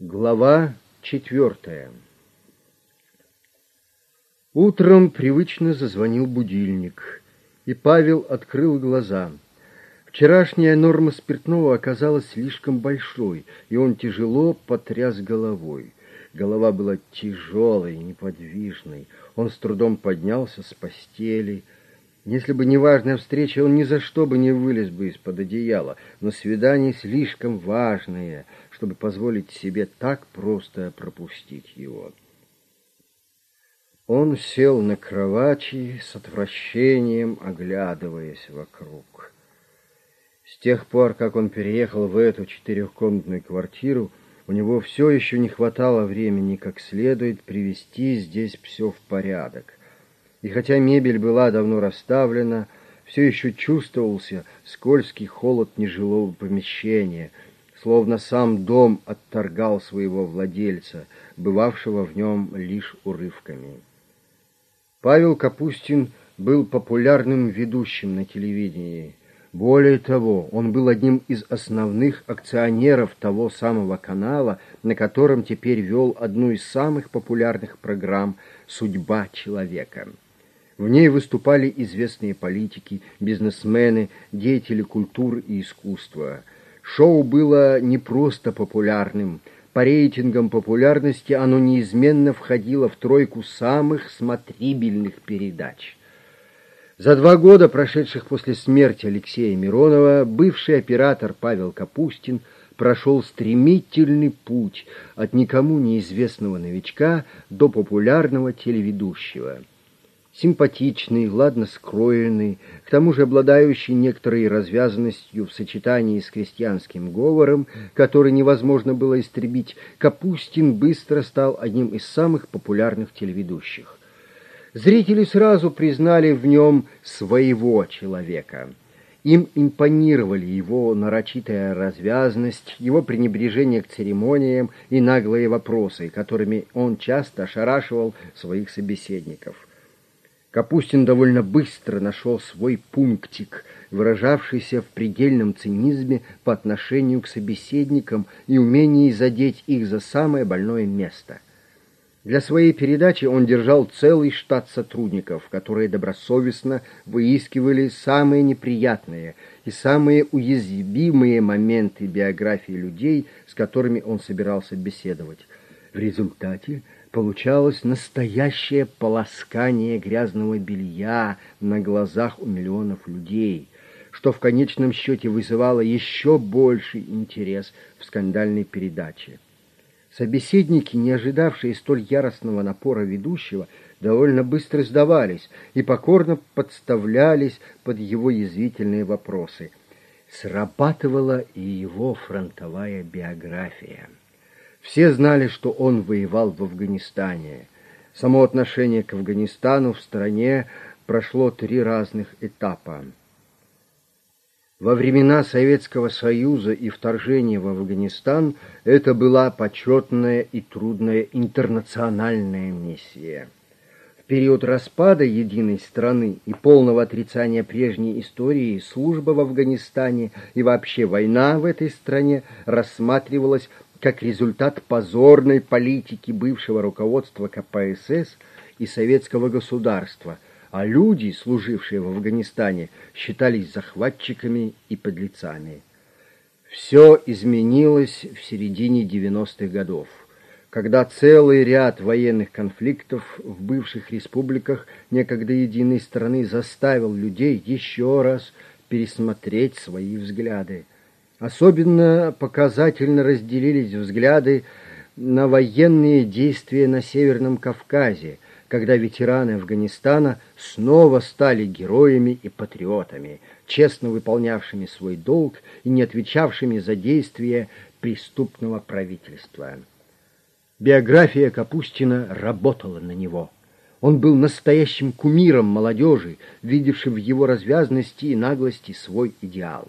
Глава четвертая Утром привычно зазвонил будильник, и Павел открыл глаза. Вчерашняя норма спиртного оказалась слишком большой, и он тяжело потряс головой. Голова была тяжелой, неподвижной. Он с трудом поднялся с постели. Если бы не важная встреча, он ни за что бы не вылез бы из-под одеяла. Но свидание слишком важное — чтобы позволить себе так просто пропустить его. Он сел на кровати с отвращением, оглядываясь вокруг. С тех пор, как он переехал в эту четырехкомнатную квартиру, у него все еще не хватало времени как следует привести здесь все в порядок. И хотя мебель была давно расставлена, все еще чувствовался скользкий холод нежилого помещения — словно сам дом отторгал своего владельца, бывавшего в нем лишь урывками. Павел Капустин был популярным ведущим на телевидении. Более того, он был одним из основных акционеров того самого канала, на котором теперь вел одну из самых популярных программ «Судьба человека». В ней выступали известные политики, бизнесмены, деятели культуры и искусства – Шоу было не просто популярным. По рейтингам популярности оно неизменно входило в тройку самых смотрибельных передач. За два года, прошедших после смерти Алексея Миронова, бывший оператор Павел Капустин прошел стремительный путь от никому неизвестного новичка до популярного телеведущего – симпатичный, ладно скроенный, к тому же обладающий некоторой развязанностью в сочетании с крестьянским говором, который невозможно было истребить, Капустин быстро стал одним из самых популярных телеведущих. Зрители сразу признали в нем своего человека. Им импонировали его нарочитая развязность, его пренебрежение к церемониям и наглые вопросы, которыми он часто ошарашивал своих собеседников – Капустин довольно быстро нашел свой пунктик, выражавшийся в предельном цинизме по отношению к собеседникам и умении задеть их за самое больное место. Для своей передачи он держал целый штат сотрудников, которые добросовестно выискивали самые неприятные и самые уязвимые моменты биографии людей, с которыми он собирался беседовать. В результате получалось настоящее полоскание грязного белья на глазах у миллионов людей, что в конечном счете вызывало еще больший интерес в скандальной передаче. Собеседники, не ожидавшие столь яростного напора ведущего, довольно быстро сдавались и покорно подставлялись под его язвительные вопросы. Срабатывала и его фронтовая биография. Все знали, что он воевал в Афганистане. Само отношение к Афганистану в стране прошло три разных этапа. Во времена Советского Союза и вторжения в Афганистан это была почетная и трудная интернациональная миссия. В период распада единой страны и полного отрицания прежней истории служба в Афганистане и вообще война в этой стране рассматривалась как результат позорной политики бывшего руководства КПСС и советского государства, а люди, служившие в Афганистане, считались захватчиками и подлецами. Все изменилось в середине 90-х годов, когда целый ряд военных конфликтов в бывших республиках некогда единой страны заставил людей еще раз пересмотреть свои взгляды. Особенно показательно разделились взгляды на военные действия на Северном Кавказе, когда ветераны Афганистана снова стали героями и патриотами, честно выполнявшими свой долг и не отвечавшими за действия преступного правительства. Биография Капустина работала на него. Он был настоящим кумиром молодежи, видевшим в его развязности и наглости свой идеал.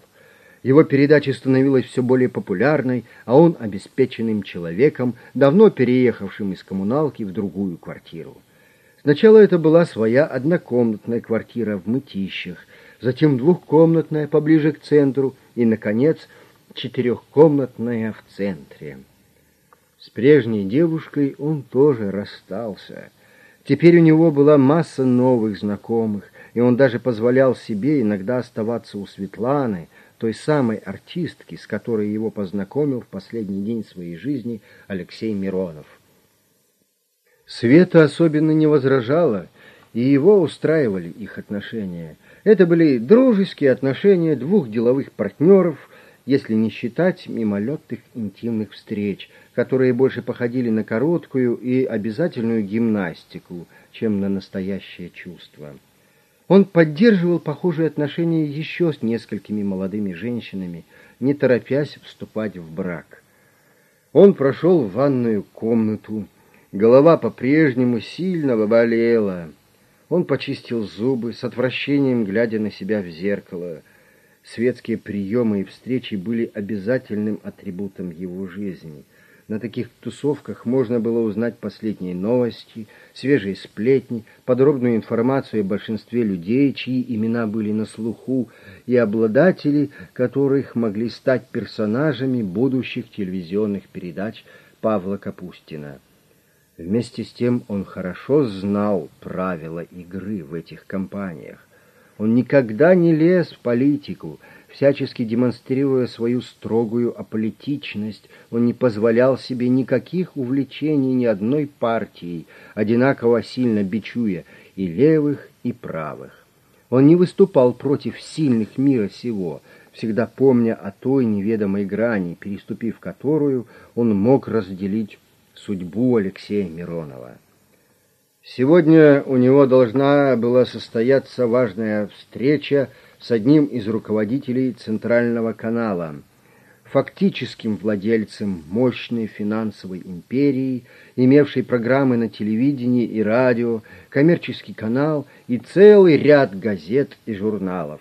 Его передача становилась все более популярной, а он обеспеченным человеком, давно переехавшим из коммуналки в другую квартиру. Сначала это была своя однокомнатная квартира в Мытищах, затем двухкомнатная поближе к центру и, наконец, четырехкомнатная в центре. С прежней девушкой он тоже расстался. Теперь у него была масса новых знакомых, и он даже позволял себе иногда оставаться у Светланы, той самой артистки, с которой его познакомил в последний день своей жизни Алексей Миронов. Света особенно не возражала, и его устраивали их отношения. Это были дружеские отношения двух деловых партнеров, если не считать мимолетных интимных встреч, которые больше походили на короткую и обязательную гимнастику, чем на настоящее чувство. Он поддерживал похожие отношения еще с несколькими молодыми женщинами, не торопясь вступать в брак. Он прошел в ванную комнату, голова по-прежнему сильно болела. Он почистил зубы, с отвращением глядя на себя в зеркало. Светские приемы и встречи были обязательным атрибутом его жизни. На таких тусовках можно было узнать последние новости, свежие сплетни, подробную информацию о большинстве людей, чьи имена были на слуху, и обладатели которых могли стать персонажами будущих телевизионных передач Павла Капустина. Вместе с тем он хорошо знал правила игры в этих компаниях. Он никогда не лез в политику, всячески демонстрируя свою строгую аполитичность, он не позволял себе никаких увлечений ни одной партией, одинаково сильно бичуя и левых, и правых. Он не выступал против сильных мира сего, всегда помня о той неведомой грани, переступив которую он мог разделить судьбу Алексея Миронова. Сегодня у него должна была состояться важная встреча с одним из руководителей Центрального канала, фактическим владельцем мощной финансовой империи, имевшей программы на телевидении и радио, коммерческий канал и целый ряд газет и журналов.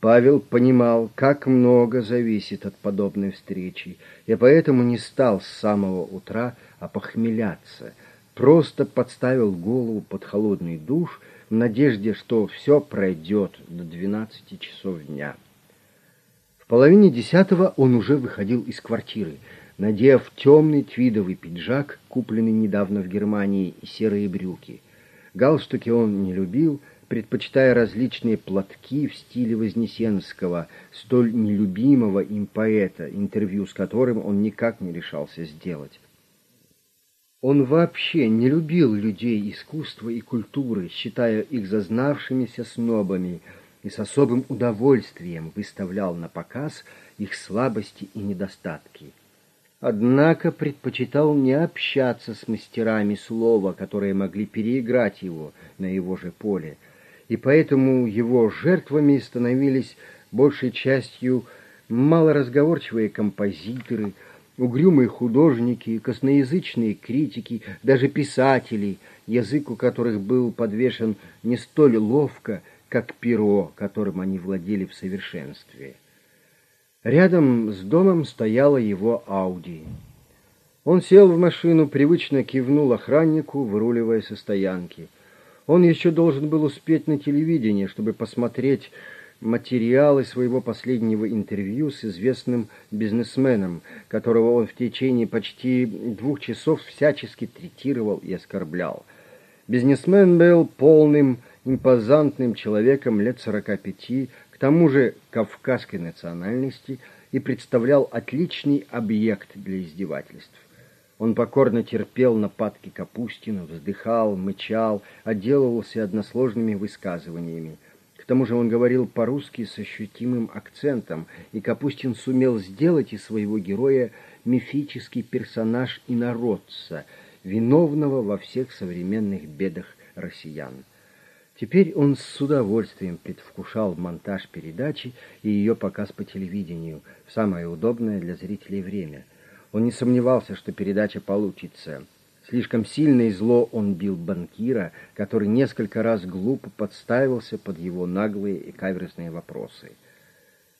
Павел понимал, как много зависит от подобной встречи, и поэтому не стал с самого утра опохмеляться – просто подставил голову под холодный душ в надежде, что все пройдет до двенадцати часов дня. В половине десятого он уже выходил из квартиры, надев темный твидовый пиджак, купленный недавно в Германии, и серые брюки. Галстуки он не любил, предпочитая различные платки в стиле Вознесенского, столь нелюбимого им поэта, интервью с которым он никак не решался сделать. Он вообще не любил людей искусства и культуры, считая их зазнавшимися снобами, и с особым удовольствием выставлял на показ их слабости и недостатки. Однако предпочитал не общаться с мастерами слова, которые могли переиграть его на его же поле, и поэтому его жертвами становились большей частью малоразговорчивые композиторы – угрюмые художники, косноязычные критики, даже писатели, язык у которых был подвешен не столь ловко, как перо, которым они владели в совершенстве. Рядом с домом стояла его Ауди. Он сел в машину, привычно кивнул охраннику, выруливая со стоянки. Он еще должен был успеть на телевидение, чтобы посмотреть материалы своего последнего интервью с известным бизнесменом, которого он в течение почти двух часов всячески третировал и оскорблял. Бизнесмен был полным, импозантным человеком лет сорока пяти, к тому же кавказской национальности, и представлял отличный объект для издевательств. Он покорно терпел нападки Капустина, вздыхал, мычал, отделывался односложными высказываниями. К тому же он говорил по-русски с ощутимым акцентом, и Капустин сумел сделать из своего героя мифический персонаж инородца, виновного во всех современных бедах россиян. Теперь он с удовольствием предвкушал монтаж передачи и ее показ по телевидению в самое удобное для зрителей время. Он не сомневался, что передача получится – Слишком сильно и зло он бил банкира, который несколько раз глупо подставился под его наглые и каверзные вопросы.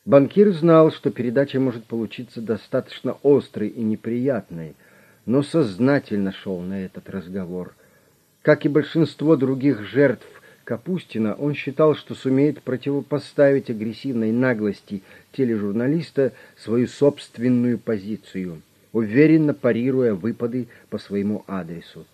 Банкир знал, что передача может получиться достаточно острой и неприятной, но сознательно шел на этот разговор. Как и большинство других жертв Капустина, он считал, что сумеет противопоставить агрессивной наглости тележурналиста свою собственную позицию – уверенно парируя выпады по своему адресу.